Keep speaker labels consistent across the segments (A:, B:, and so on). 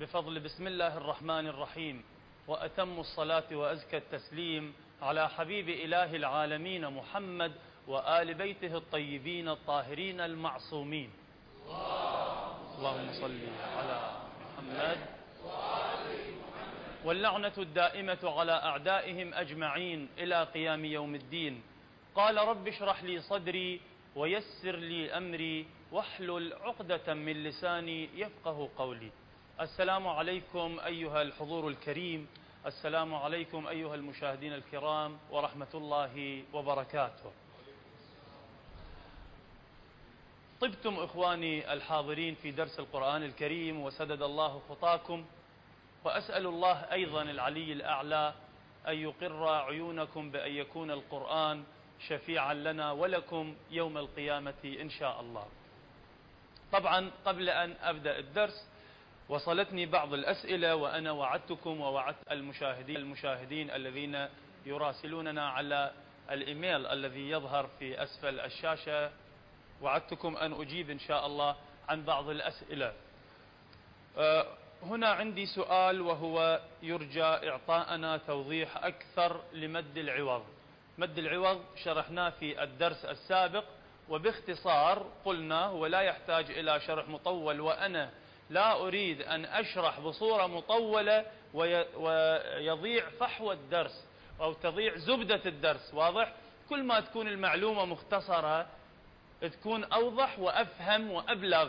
A: بفضل بسم الله الرحمن الرحيم وأتم الصلاة وأزكى التسليم على حبيب إله العالمين محمد وآل بيته الطيبين الطاهرين المعصومين. اللهم صل على محمد واللعنة الدائمة على أعدائهم أجمعين إلى قيام يوم الدين. قال رب اشرح لي صدري ويسر لي أمري واحلل عقدة من لساني يفقه قولي. السلام عليكم أيها الحضور الكريم. السلام عليكم أيها المشاهدين الكرام ورحمة الله وبركاته. طبتم إخواني الحاضرين في درس القرآن الكريم وسدد الله خطاكم. وأسأل الله أيضا العلي الأعلى أن يقر عيونكم بأن يكون القرآن شفيعا لنا ولكم يوم القيامة إن شاء الله. طبعا قبل أن أبدأ الدرس وصلتني بعض الأسئلة وأنا وعدتكم ووعدت المشاهدين المشاهدين الذين يراسلوننا على الإيميل الذي يظهر في أسفل الشاشة. وعدتكم أن أجيب إن شاء الله عن بعض الأسئلة. أه، هنا عندي سؤال وهو يرجى إعطاءنا توضيح أكثر لمد العوض. مد العوض شرحناه في الدرس السابق وباختصار قلنا هو لا يحتاج إلى شرح مطول وأنا لا أريد أن أشرح بصورة مطولة ويضيع فحوى الدرس أو تضيع زبدة الدرس. واضح؟ كل ما تكون المعلومة مختصرة تكون أوضح وأفهم وأبلغ.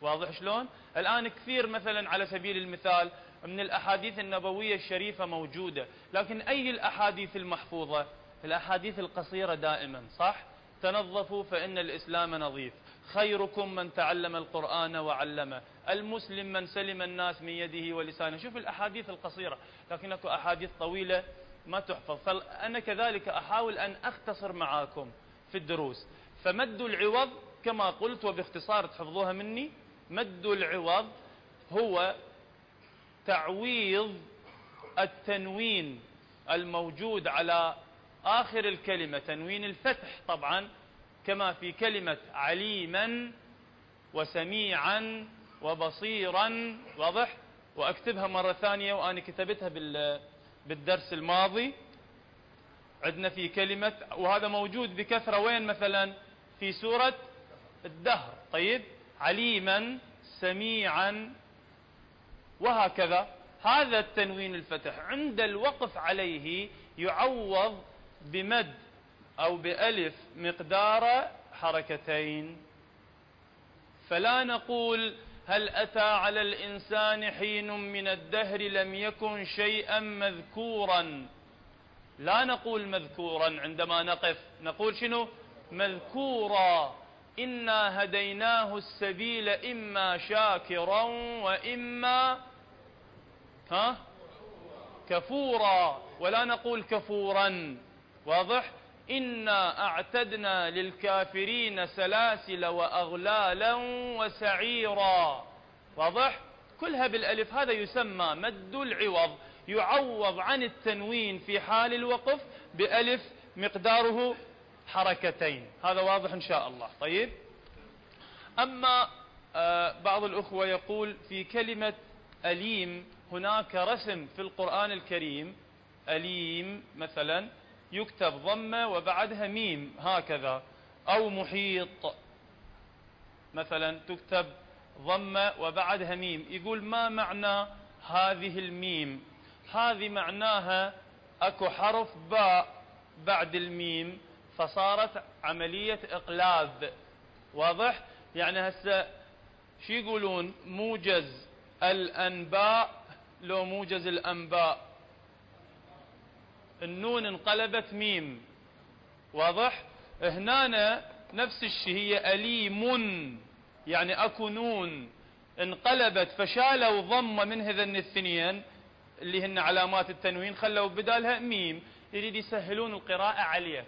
A: واضح شلون؟ الآن كثير مثلا على سبيل المثال من الأحاديث النبوية الشريفة موجودة لكن أي الأحاديث المحفوظة؟ الأحاديث القصيرة دائما صح؟ تنظفوا فإن الإسلام نظيف. خيركم من تعلم القرآن وعلمه. المسلم من سلم الناس من يده ولسانه. شوف الأحاديث القصيرة لكن أكو أحاديث طويلة ما تحفظ. فأنا كذلك أحاول أن أختصر معاكم في الدروس. فمد العوض كما قلت وباختصار تحفظوها مني مد العوض هو تعويض التنوين الموجود على آخر الكلمة تنوين الفتح طبعا كما في كلمة عليما وسميعا وبصيرا واضح؟ وأكتبها مرة ثانية وأنا كتبتها بالدرس الماضي. عندنا في كلمة وهذا موجود بكثرة وين مثلا؟ في سورة الدهر. طيب؟ عليما سميعا وهكذا. هذا التنوين الفتح عند الوقف عليه يعوض بمد أو بألف مقدار حركتين. فلا نقول هل أتى على الإنسان حين من الدهر لم يكن شيئا مذكورا. لا نقول مذكورا عندما نقف. نقول شنو؟ مذكورا. إنا هديناه السبيل إما شاكرا وإما ها؟ كفورا. ولا نقول كفورا. واضح؟ إنا أعتدنا للكافرين سلاسل وأغلالا وسعيرا. واضح؟ كلها بالألف هذا يسمى مد العوض يعوض عن التنوين في حال الوقف بألف مقداره حركتين. هذا واضح إن شاء الله. طيب؟ أما آه، بعض الأخوة يقول في كلمة أليم هناك رسم في القرآن الكريم أليم مثلا يكتب ضمة وبعدها ميم هكذا. أو محيط. مثلا تكتب ضمة وبعدها ميم. يقول ما معنى هذه الميم؟ هذه معناها أكو حرف باء بعد الميم فصارت عملية إقلاب. واضح؟ يعني هسه شو يقولون موجز الأنباء لو موجز الأنباء. النون انقلبت ميم. واضح؟ هنا نفس الشيء هي أليم يعني أكو نون انقلبت فشالوا ضمة من هذن الاثنين اللي هن علامات التنوين خلوا بدالها ميم. يريد يسهلون القراءة عليك.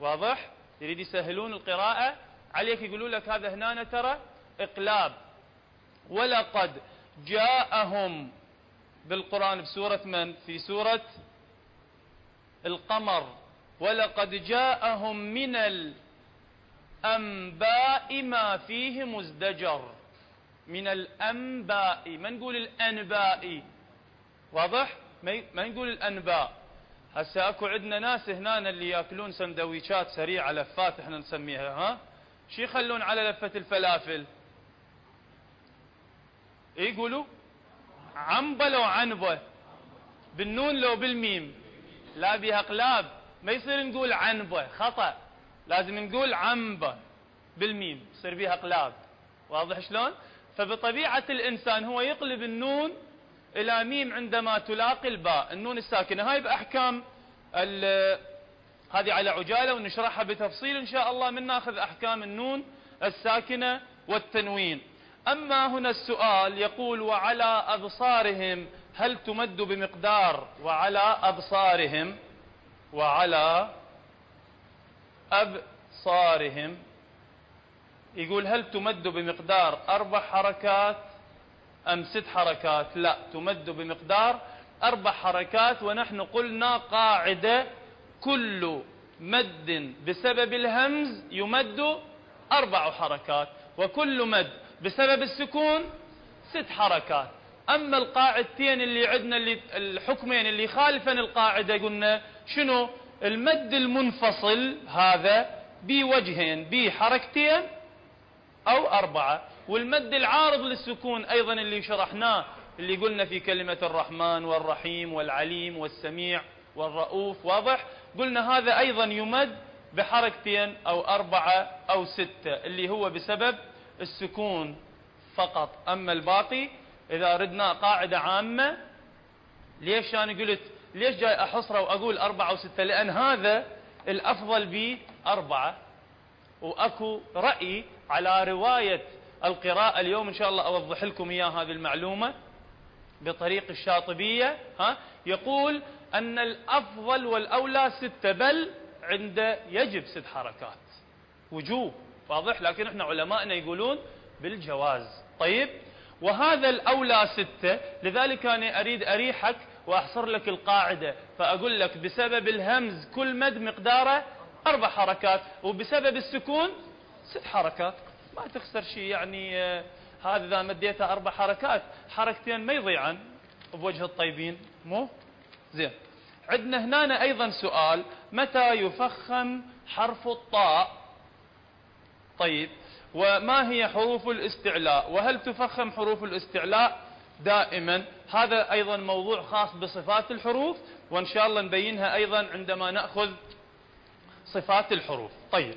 A: واضح؟ يريد يسهلون القراءة عليك. يقولوا لك هذا هنا ترى إقلاب. ولقد جاءهم بالقرآن بسورة من؟ في سورة القمر ولقد جاءهم من الأنباء ما فيه مزدجر. من الأنباء ما نقول الأنباء؟ واضح؟ ما نقول الأنباء؟ هسه أكو عندنا ناس هنا اللي يأكلون سندويشات سريعه لفات إحنا نسميها ها؟ شو يخلون على لفة الفلافل؟ يقولوا؟ عنبة لو عنبة بالنون لو بالميم. لا بها إقلاب. ما يصير نقول عنبة خطأ. لازم نقول عنبة بالميم يصير بها إقلاب. واضح شلون؟ فبطبيعة الإنسان هو يقلب النون إلى ميم عندما تلاقي الباء. النون الساكنة. هاي بأحكام هذه على عجالة ونشرحها بتفصيل. إن شاء الله من ناخذ أحكام النون الساكنة والتنوين. أما هنا السؤال يقول وعلى أبصارهم هل تمد بمقدار وعلى أبصارهم وعلى أبصارهم؟ يقول هل تمد بمقدار أربع حركات أم ست حركات؟ لا تمد بمقدار أربع حركات ونحن قلنا قاعدة كل مد بسبب الهمز يمد أربع حركات وكل مد بسبب السكون ست حركات. أما القاعدتين اللي عندنا اللي الحكمين اللي خالفا القاعدة قلنا شنو؟ المد المنفصل هذا بوجهين بحركتين أو أربعة. والمد العارض للسكون أيضا اللي شرحناه اللي قلنا في كلمة الرحمن والرحيم والعليم والسميع والرؤوف واضح؟ قلنا هذا أيضا يمد بحركتين أو أربعة أو ستة اللي هو بسبب السكون فقط. أما الباقي إذا ردنا قاعدة عامة ليش أنا قلت ليش جاي أحصره وأقول أربعة وستة؟ لأن هذا الأفضل بي أربعة وأكو رأي على رواية القراءة اليوم إن شاء الله أوضح لكم إياه هذه المعلومة بطريق الشاطبية ها؟ يقول أن الأفضل والأولى ستة بل عند يجب ست حركات. وجوب واضح؟ لكن إحنا علمائنا يقولون بالجواز. طيب؟ وهذا الأولى ستة. لذلك أنا أريد أريحك وأحصر لك القاعدة فأقول لك بسبب الهمز كل مد مقداره أربع حركات وبسبب السكون ست حركات. ما تخسر شيء يعني آه، هذا إذا مديتها أربع حركات حركتين ما يضيعن بوجه الطيبين. مو؟ زين. عندنا هنا أيضا سؤال متى يفخم حرف الطاء؟ طيب. وما هي حروف الاستعلاء؟ وهل تفخم حروف الاستعلاء؟ دائما. هذا أيضا موضوع خاص بصفات الحروف وإن شاء الله نبينها أيضا عندما نأخذ صفات الحروف. طيب.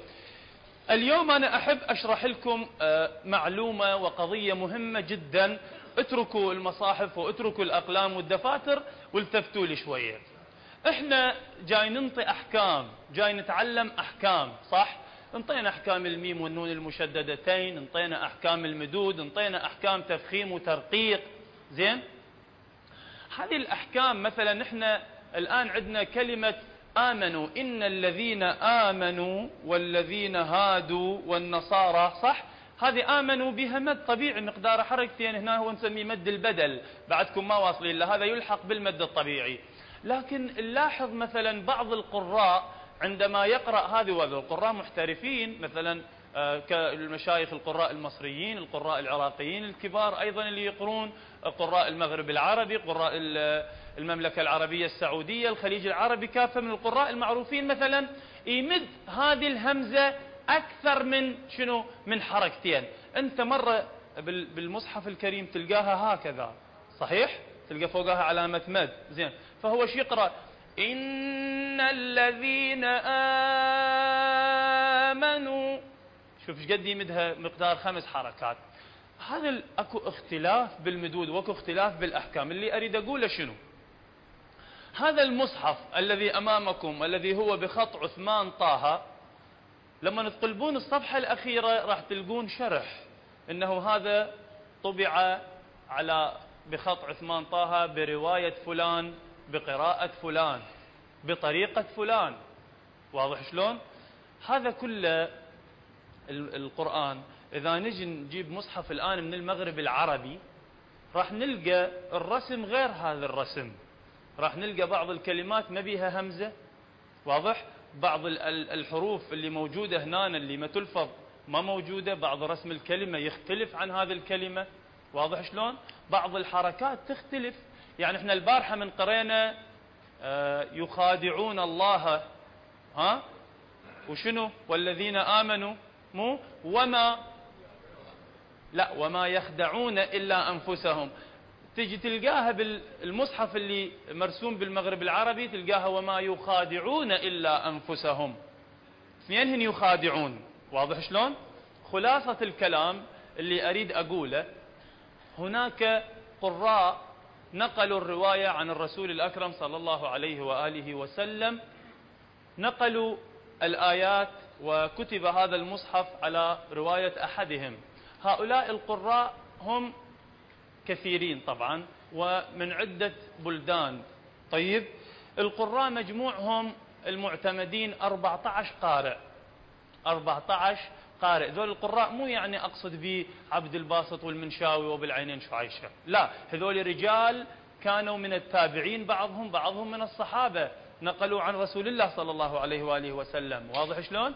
A: اليوم أنا أحب أشرح لكم آه، معلومة وقضية مهمة جدا. اتركوا المصاحف واتركوا الأقلام والدفاتر والتفتوا لي شوية. إحنا جاي ننطي أحكام جاي نتعلم أحكام صح؟ انطينا أحكام الميم والنون المشددتين انطينا أحكام المدود انطينا أحكام تفخيم وترقيق. زين؟ هذه الأحكام مثلا إحنا الآن عندنا كلمة آمنوا. إن الذين آمنوا والذين هادوا والنصارى صح؟ هذه آمنوا بها مد طبيعي مقدار حركتين هنا هو نسميه مد البدل. بعدكم ما واصلين لهذا يلحق بالمد الطبيعي. لكن نلاحظ مثلا بعض القراء عندما يقرأ هذه وهذه القراء محترفين مثلا آه، كالمشايخ القراء المصريين القراء العراقيين الكبار أيضا اللي يقرون قراء المغرب العربي قراء المملكة العربية السعودية الخليج العربي كافة من القراء المعروفين مثلا يمد هذه الهمزة أكثر من شنو؟ من حركتين. أنت مرة بالمصحف الكريم تلقاها هكذا صحيح؟ تلقى فوقها علامة مد زين. فهو شو يقرأ إن الذين آمنوا شوف إيش قد يمدها مقدار خمس حركات. هذا أكو اختلاف بالمدود وأكو اختلاف بالأحكام. اللي أريد أقوله شنو؟ هذا المصحف الذي أمامكم الذي هو بخط عثمان طه لما تقلبون الصفحة الأخيرة راح تلقون شرح إنه هذا طبع على بخط عثمان طه برواية فلان بقراءة فلان بطريقة فلان. واضح شلون؟ هذا كله القرآن إذا نجي نجيب مصحف الآن من المغرب العربي راح نلقى الرسم غير هذا الرسم. راح نلقى بعض الكلمات ما بيها همزة. واضح؟ بعض الحروف اللي موجودة هنا اللي ما تلفظ ما موجودة بعض رسم الكلمة يختلف عن هذه الكلمة. واضح شلون؟ بعض الحركات تختلف. يعني إحنا البارحة من قرينا آه، يخادعون الله ها؟ وشنو؟ والذين آمنوا مو؟ وما لا وما يخدعون إلا أنفسهم. تجي تلقاها بالمصحف اللي مرسوم بالمغرب العربي تلقاها وما يخادعون إلا أنفسهم. اثنين يخادعون. واضح شلون؟ خلاصة الكلام اللي أريد أقوله هناك قراء نقلوا الرواية عن الرسول الأكرم صلى الله عليه وآله وسلم. نقلوا الآيات وكتب هذا المصحف على رواية أحدهم. هؤلاء القراء هم كثيرين طبعا ومن عدة بلدان. طيب القراء مجموعهم المعتمدين 14 قارئ. 14 قارئ ذول القراء مو يعني أقصد به عبد الباسط والمنشاوي وبالعينين شعيشة لا هذول رجال كانوا من التابعين بعضهم بعضهم من الصحابة. نقلوا عن رسول الله صلى الله عليه وآله وسلم. واضح شلون؟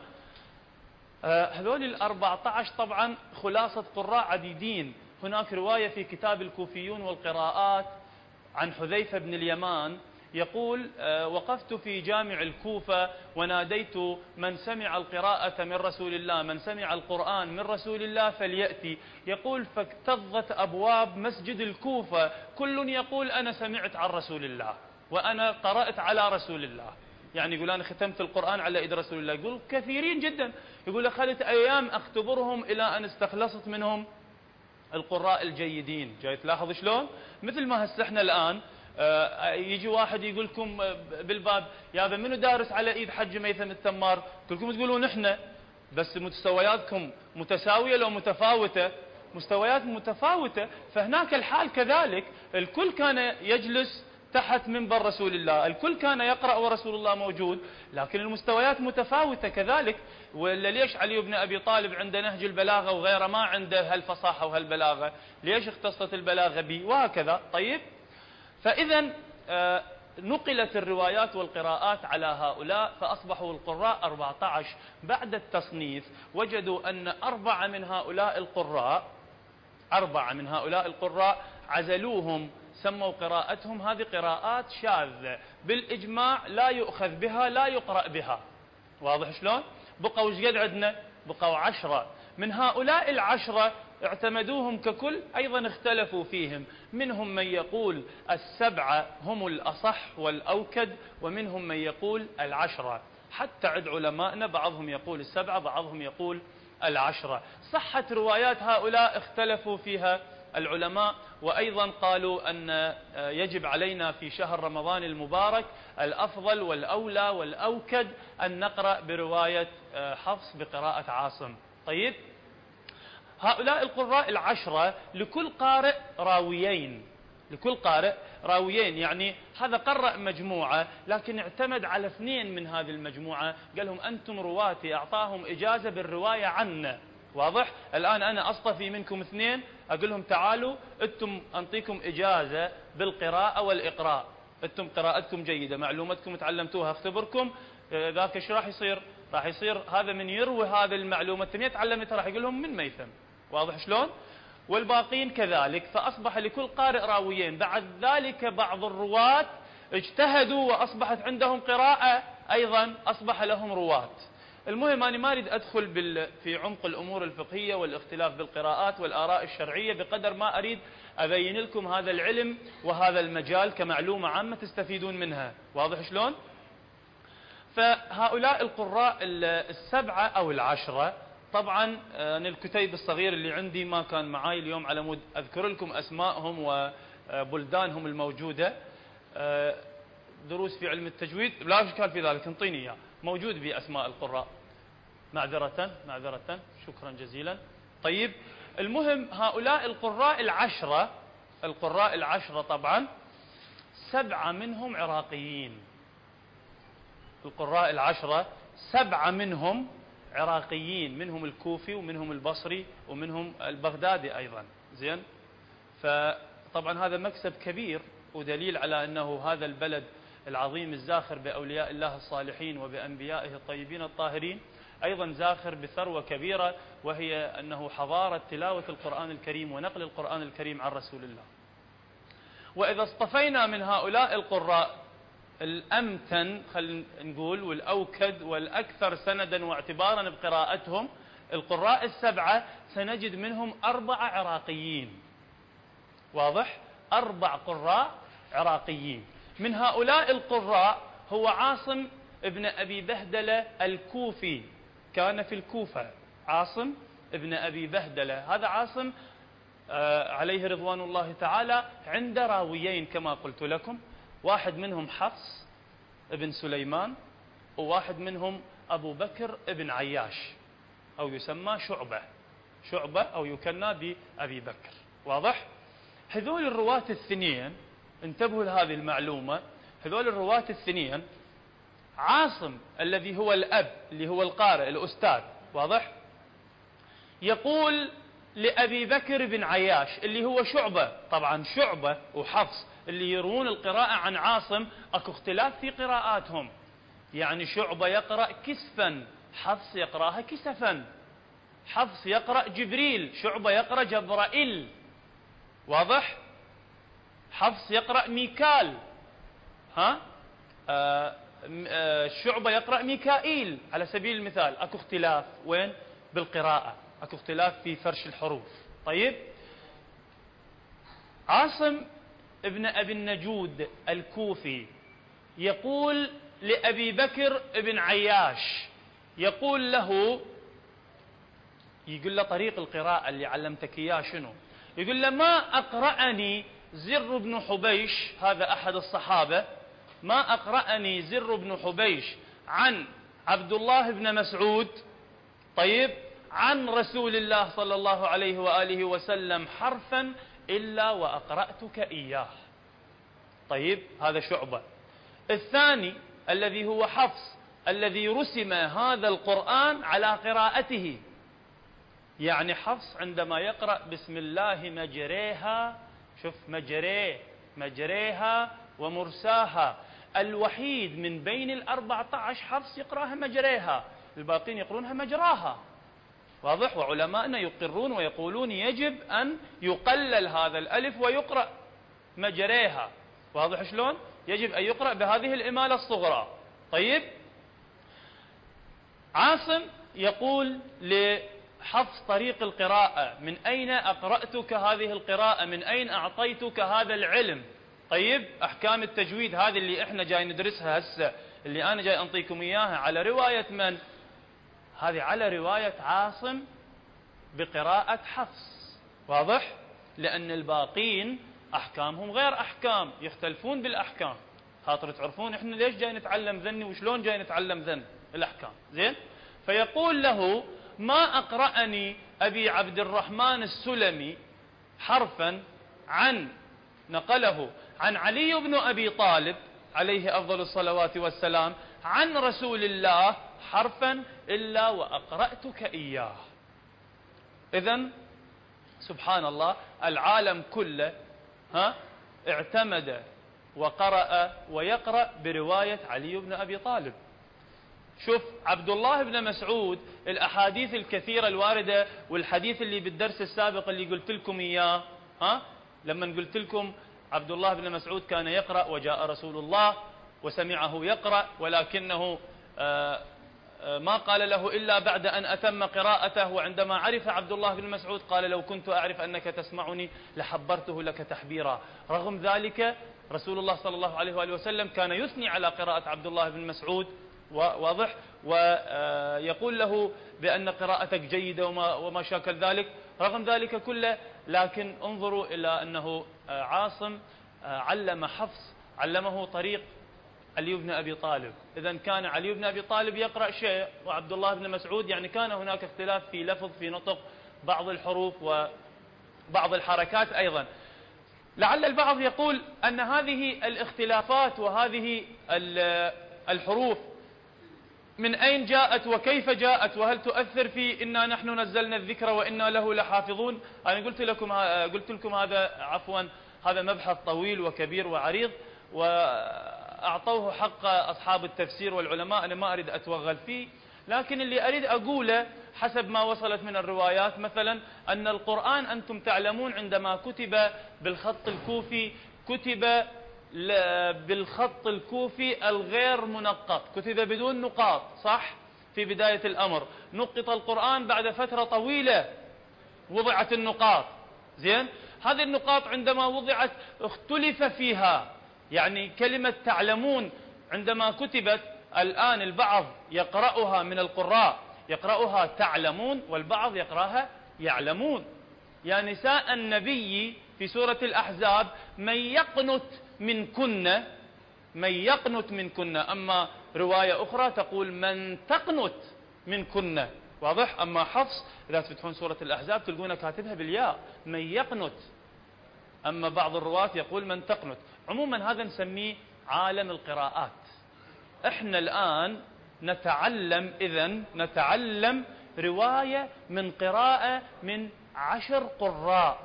A: آه، هذول الأربعة عشر طبعا خلاصة قراء عديدين. هناك رواية في كتاب الكوفيون والقراءات عن حذيفة بن اليمان. يقول آه، وقفت في جامع الكوفة وناديت من سمع القراءة من رسول الله من سمع القرآن من رسول الله فليأتي. يقول فاكتظت أبواب مسجد الكوفة. كل يقول أنا سمعت عن رسول الله وأنا قرأت على رسول الله. يعني يقول أنا ختمت القرآن على إيد رسول الله. يقول كثيرين جدا. يقول أخذت أيام أختبرهم إلى أن استخلصت منهم القراء الجيدين. جاي تلاحظ شلون؟ مثل ما هسه إحنا الآن يجي واحد يقول لكم آه، بالباب يا منو دارس على إيد حج ميثم التمار؟ كلكم تقولون إحنا. بس مستوياتكم متساوية لو متفاوتة. مستويات متفاوتة فهناك الحال كذلك. الكل كان يجلس تحت منبر رسول الله. الكل كان يقرأ ورسول الله موجود. لكن المستويات متفاوتة كذلك. ولا ليش علي بن أبي طالب عنده نهج البلاغة وغيره ما عنده هالفصاحة وهالبلاغة؟ ليش اختصت البلاغة به وهكذا. طيب؟ فإذا آه، نقلت الروايات والقراءات على هؤلاء فأصبحوا القراء 14 بعد التصنيف وجدوا أن أربعة من هؤلاء القراء أربعة من هؤلاء القراء عزلوهم سموا قراءتهم هذه قراءات شاذة. بالإجماع لا يؤخذ بها لا يقرأ بها. واضح شلون؟ بقوا إيش قد عندنا بقوا عشرة. من هؤلاء العشرة اعتمدوهم ككل أيضا اختلفوا فيهم. منهم من يقول السبعة هم الأصح والأوكد ومنهم من يقول العشرة. حتى عد علمائنا بعضهم يقول السبعة بعضهم يقول العشرة. صحة روايات هؤلاء اختلفوا فيها العلماء وأيضا قالوا أن آه، يجب علينا في شهر رمضان المبارك الأفضل والأولى والأوكد أن نقرأ برواية آه، حفص بقراءة عاصم. طيب؟ هؤلاء القراء العشرة لكل قارئ راويين. لكل قارئ راويين. يعني هذا قرأ مجموعة لكن اعتمد على اثنين من هذه المجموعة. قال لهم أنتم رواتي أعطاهم إجازة بالرواية عنا واضح؟ الآن أنا أصطفي منكم اثنين. أقول لهم تعالوا أنتم أنطيكم إجازة بالقراءة والإقراء. أنتم قراءتكم جيدة معلومتكم تعلمتوها أختبركم. آه، ذاك إيش راح يصير؟ راح يصير هذا من يروي هذه المعلومة. من تعلمتها راح يقول لهم من ميثم واضح شلون؟ والباقين كذلك. فأصبح لكل قارئ راويين. بعد ذلك بعض الرواة اجتهدوا وأصبحت عندهم قراءة أيضا أصبح لهم رواة. المهم أنا ما أريد أدخل في عمق الأمور الفقهية والاختلاف بالقراءات والآراء الشرعية بقدر ما أريد أبين لكم هذا العلم وهذا المجال كمعلومة عامة تستفيدون منها. واضح شلون؟ فهؤلاء القراء السبعة أو العشرة طبعا أنا الكتيب الصغير اللي عندي ما كان معاي اليوم على مود أذكر لكم أسمائهم وبلدانهم الموجودة. دروس في علم التجويد لا إشكال في ذلك انطيني إياه موجود بأسماء القراء. معذرة معذرة. شكرا جزيلا. طيب المهم هؤلاء القراء العشرة القراء العشرة طبعا سبعة منهم عراقيين. القراء العشرة سبعة منهم عراقيين منهم الكوفي ومنهم البصري ومنهم البغدادي أيضا. زين؟ فطبعا هذا مكسب كبير ودليل على أنه هذا البلد العظيم الزاخر بأولياء الله الصالحين وبأنبيائه الطيبين الطاهرين أيضا زاخر بثروة كبيرة وهي أنه حضارة تلاوة القرآن الكريم ونقل القرآن الكريم عن رسول الله. وإذا اصطفينا من هؤلاء القراء الأمتن خلينا نقول والأوكد والأكثر سندا واعتبارا بقراءتهم القراء السبعة سنجد منهم أربعة عراقيين. واضح؟ أربع قراء عراقيين. من هؤلاء القراء هو عاصم ابن أبي بهدلة الكوفي. كان في الكوفة. عاصم ابن أبي بهدلة. هذا عاصم آه، عليه رضوان الله تعالى عند راويين كما قلت لكم. واحد منهم حفص ابن سليمان وواحد منهم أبو بكر ابن عياش أو يسمى شعبة شعبة أو يكنى بأبي بكر واضح؟ هذول الرواة الثنين انتبهوا لهذه المعلومة هذول الرواة الثنين عاصم الذي هو الأب اللي هو القارئ الأستاذ واضح يقول لأبي بكر بن عياش اللي هو شعبة طبعا شعبة وحفص اللي يروون القراءة عن عاصم أكو اختلاف في قراءاتهم. يعني شعبة يقرأ كسفا حفص يقرأها كسفا. حفص يقرأ جبريل شعبة يقرأ جبرائيل. واضح؟ حفص يقرأ ميكال. ها؟ آه آه شعبة يقرأ ميكائيل. على سبيل المثال أكو اختلاف. وين؟ بالقراءة. أكو اختلاف في فرش الحروف. طيب؟ عاصم ابن أبي النجود الكوفي يقول لأبي بكر ابن عياش يقول له يقول له طريق القراءة اللي علمتك إياه شنو؟ يقول له ما أقرأني زر بن حبيش هذا أحد الصحابة ما أقرأني زر بن حبيش عن عبد الله بن مسعود طيب عن رسول الله صلى الله عليه وآله وسلم حرفا إلا وأقرأتك إياه. طيب هذا شعبة. الثاني الذي هو حفص الذي رسم هذا القرآن على قراءته. يعني حفص عندما يقرأ بسم الله مجريها شوف مجريه مجريها ومرساها. الوحيد من بين الأربعة عشر حفص يقرأها مجريها الباقين يقرونها مجراها. واضح؟ وعلماءنا يقرون ويقولون يجب أن يقلل هذا الألف ويقرأ مجريها. واضح شلون؟ يجب أن يقرأ بهذه الإمالة الصغرى. طيب. عاصم يقول لحفظ طريق القراءة من أين أقرأتك هذه القراءة؟ من أين أعطيتك هذا العلم؟ طيب. أحكام التجويد هذه اللي إحنا جاي ندرسها هسه اللي أنا جاي أنطيكم إياها على رواية من؟ هذه على رواية عاصم بقراءة حفص. واضح؟ لأن الباقين أحكامهم غير أحكام يختلفون بالأحكام. خاطر تعرفون إحنا ليش جاي نتعلم ذني وشلون جاي نتعلم ذن الأحكام. زين؟ فيقول له ما أقرأني أبي عبد الرحمن السلمي حرفا عن نقله عن علي بن أبي طالب عليه أفضل الصلوات والسلام عن رسول الله حرفا إلا وأقرأتك إياه. إذا سبحان الله العالم كله ها اعتمد وقرأ ويقرأ برواية علي بن أبي طالب. شوف عبد الله بن مسعود الأحاديث الكثيرة الواردة والحديث اللي بالدرس السابق اللي قلت لكم إياه ها لما قلت لكم عبد الله بن مسعود كان يقرأ وجاء رسول الله وسمعه يقرأ ولكنه آه، ما قال له إلا بعد أن أتم قراءته وعندما عرف عبد الله بن مسعود قال لو كنت أعرف أنك تسمعني لحبرته لك تحبيرا. رغم ذلك رسول الله صلى الله عليه وآله وسلم كان يثني على قراءة عبد الله بن مسعود واضح؟ ويقول له بأن قراءتك جيدة وما, وما شاكل ذلك. رغم ذلك كله لكن انظروا إلى أنه آه، عاصم آه، علم حفص علمه طريق علي بن أبي طالب. إذا كان علي بن أبي طالب يقرأ شيء وعبد الله بن مسعود يعني كان هناك اختلاف في لفظ في نطق بعض الحروف وبعض الحركات أيضا. لعل البعض يقول أن هذه الاختلافات وهذه الحروف من أين جاءت وكيف جاءت وهل تؤثر في إنا نحن نزلنا الذكر وإنا له لحافظون؟ أنا قلت لكم قلت لكم هذا عفوا هذا مبحث طويل وكبير وعريض وأعطوه حق أصحاب التفسير والعلماء أنا ما أريد أتوغل فيه لكن اللي أريد أقوله حسب ما وصلت من الروايات مثلا أن القرآن أنتم تعلمون عندما كتب بالخط الكوفي كتب بالخط الكوفي الغير منقط كتب بدون نقاط صح؟ في بداية الأمر. نقط القرآن بعد فترة طويلة وضعت النقاط. زين؟ هذه النقاط عندما وضعت اختلف فيها. يعني كلمة تعلمون عندما كتبت الآن البعض يقرأها من القراء يقرأها تعلمون والبعض يقرأها يعلمون. يا نساء النبي في سورة الأحزاب من يقنت من كن من يقنت من كن أما رواية أخرى تقول من تقنت من كن واضح؟ أما حفص إذا تفتحون سورة الأحزاب تلقون كاتبها بالياء من يقنت أما بعض الرواة يقول من تقنت. عموما هذا نسميه عالم القراءات. إحنا الآن نتعلم إذا نتعلم رواية من قراءة من عشر قراء.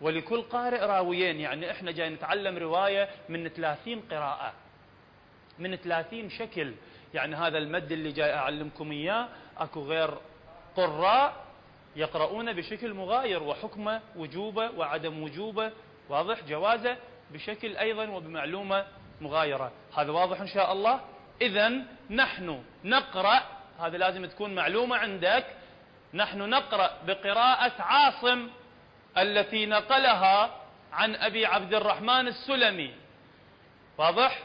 A: ولكل قارئ راويين يعني إحنا جاي نتعلم رواية من ثلاثين قراءة. من ثلاثين شكل. يعني هذا المد اللي جاي أعلمكم إياه. أكو غير قراء يقرؤون بشكل مغاير وحكمة وجوبة وعدم وجوبة واضح؟ جوازه بشكل أيضا وبمعلومة مغايرة. هذا واضح إن شاء الله؟ إذا نحن نقرأ هذا لازم تكون معلومة عندك نحن نقرأ بقراءة عاصم التي نقلها عن أبي عبد الرحمن السلمي. واضح؟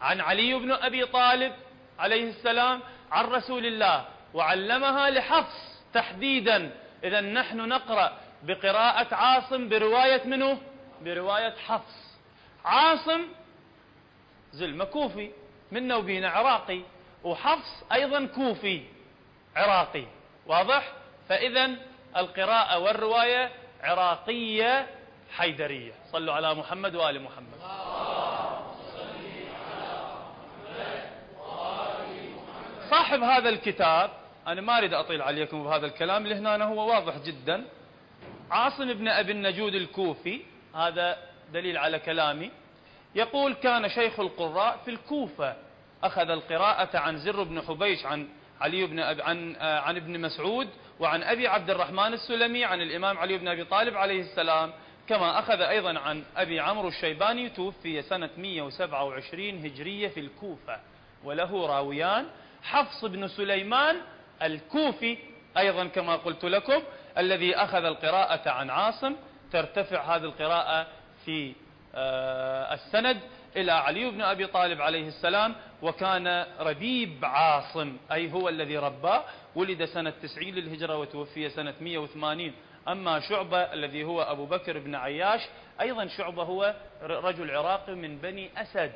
A: عن علي بن أبي طالب عليه السلام عن رسول الله. وعلمها لحفص تحديدا. إذا نحن نقرأ بقراءة عاصم برواية منه؟ برواية حفص. عاصم زلمة كوفي منا وبينا عراقي وحفص أيضا كوفي عراقي. واضح؟ فإذا القراءة والرواية عراقية حيدرية. صلوا على محمد وآل محمد. صاحب هذا الكتاب أنا ما أريد أطيل عليكم بهذا الكلام اللي هنا هو واضح جدا. عاصم بن أبي النجود الكوفي هذا دليل على كلامي. يقول كان شيخ القراء في الكوفة أخذ القراءة عن زر بن حبيش عن علي بن عن آه، عن ابن مسعود وعن أبي عبد الرحمن السلمي عن الإمام علي بن أبي طالب عليه السلام كما أخذ أيضا عن أبي عمرو الشيباني توفي سنة 127 هجرية في الكوفة. وله راويان حفص بن سليمان الكوفي أيضا كما قلت لكم الذي أخذ القراءة عن عاصم ترتفع هذه القراءة في آه، السند إلى علي بن أبي طالب عليه السلام وكان ربيب عاصم أي هو الذي رباه. ولد سنة 90 للهجرة وتوفي سنة 180 أما شعبة الذي هو أبو بكر بن عياش أيضا شعبة هو رجل عراقي من بني أسد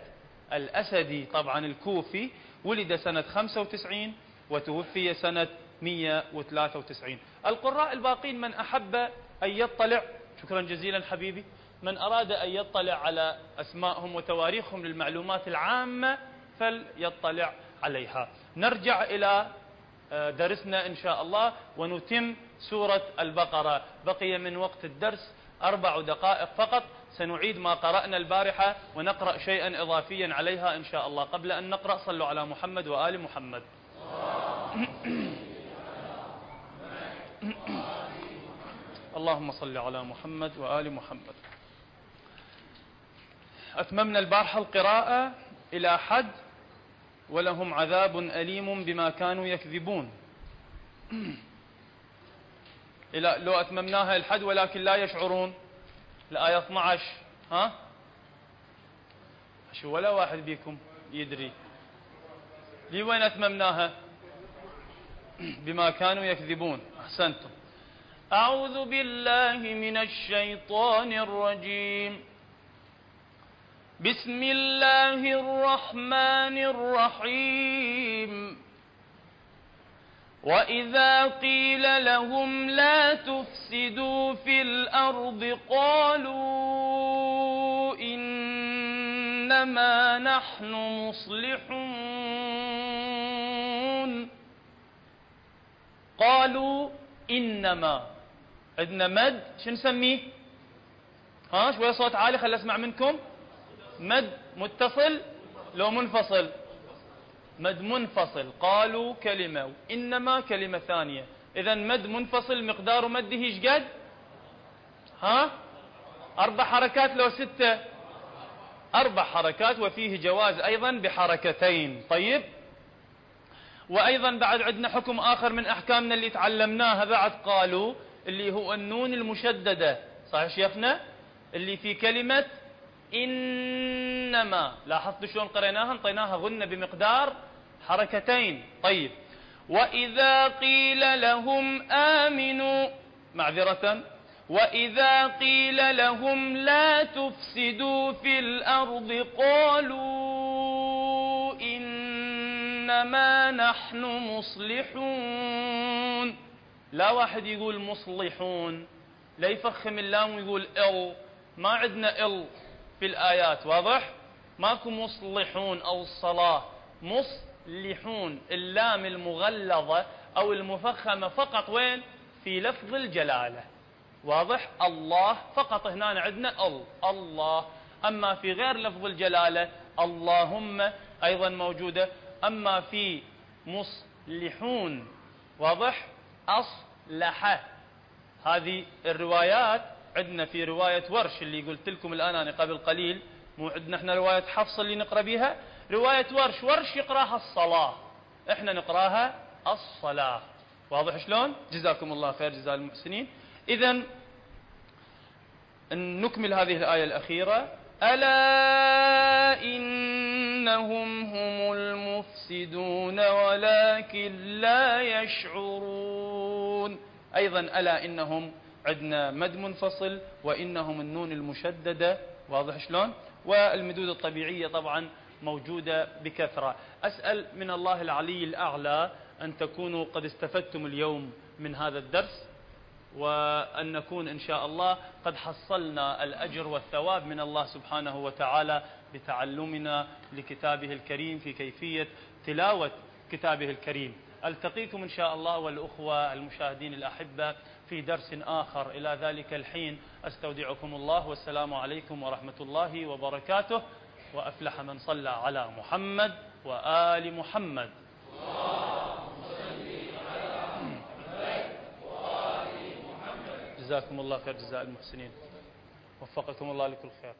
A: الأسدي طبعا الكوفي. ولد سنة 95 وتوفي سنة 193 القراء الباقين من أحب أن يطلع شكرا جزيلا حبيبي. من أراد أن يطلع على أسمائهم وتواريخهم للمعلومات العامة فليطلع عليها. نرجع إلى آه، درسنا إن شاء الله ونتم سورة البقرة. بقي من وقت الدرس أربع دقائق فقط. سنعيد ما قرأنا البارحة ونقرأ شيئا إضافيا عليها إن شاء الله. قبل أن نقرأ صلوا على محمد وآل محمد. اللهم صل على محمد وآل محمد. أتممنا البارحة القراءة إلى حد ولهم عذاب أليم بما كانوا يكذبون. إلى لو أتممناها الحد ولكن لا يشعرون. الآية 12 ها؟ شو ولا واحد بيكم يدري. لي وين أتممناها؟ بما كانوا يكذبون. أحسنتم. أعوذ بالله من الشيطان الرجيم. بسم الله الرحمن الرحيم. وإذا قيل لهم لا تفسدوا في الأرض قالوا إنما نحن مصلحون. قالوا إنما عندنا مد شو نسميه؟ ها شوية صوت عالي خل أسمع منكم. مد متصل لو منفصل. مد منفصل قالوا كلمة إنما كلمة ثانية. إذا مد منفصل مقدار مده إيش قد؟ ها؟ أربع حركات لو ستة. أربع حركات وفيه جواز أيضا بحركتين. طيب؟ وأيضا بعد عندنا حكم آخر من أحكامنا اللي تعلمناها بعد قالوا اللي هو النون المشددة. صحيح شيخنا؟ اللي في كلمة إنما. لاحظت شلون قريناها؟ انطيناها غنة بمقدار حركتين. طيب. وإذا قيل لهم آمنوا. معذرة. وإذا قيل لهم لا تفسدوا في الأرض قالوا إنما نحن مصلحون. لا واحد يقول مصلحون لا يفخم اللام ويقول إل. ما عندنا إل في الآيات واضح؟ ماكو مصلحون أو الصلاة. مصلحون اللام المغلظة أو المفخمة فقط وين؟ في لفظ الجلالة. واضح؟ الله فقط هنا عندنا إل. الله. أما في غير لفظ الجلالة اللهم أيضا موجودة. أما في مصلحون واضح؟ أصلح. هذه الروايات عندنا في رواية ورش اللي قلت لكم الآن أنا قبل قليل. مو عندنا إحنا رواية حفص اللي نقرأ بها. رواية ورش ورش يقرأها الصلاة. إحنا نقرأها الصلاة. واضح شلون؟ جزاكم الله خير جزاء المحسنين. إذا نكمل هذه الآية الأخيرة. ألا إنهم هم المفسدون ولكن لا يشعرون. أيضا ألا إنهم عندنا مد منفصل وإنهم النون المشددة واضح شلون؟ والمدود الطبيعية طبعا موجودة بكثرة. أسأل من الله العلي الأعلى أن تكونوا قد استفدتم اليوم من هذا الدرس وأن نكون إن شاء الله قد حصلنا الأجر والثواب من الله سبحانه وتعالى بتعلمنا لكتابه الكريم في كيفية تلاوة كتابه الكريم. ألتقيكم إن شاء الله والأخوة المشاهدين الأحبة في درس آخر. إلى ذلك الحين أستودعكم الله والسلام عليكم ورحمة الله وبركاته. وأفلح من صلى على محمد وآل محمد. جزاكم الله خير جزاء المحسنين. وفقكم الله لكل خير.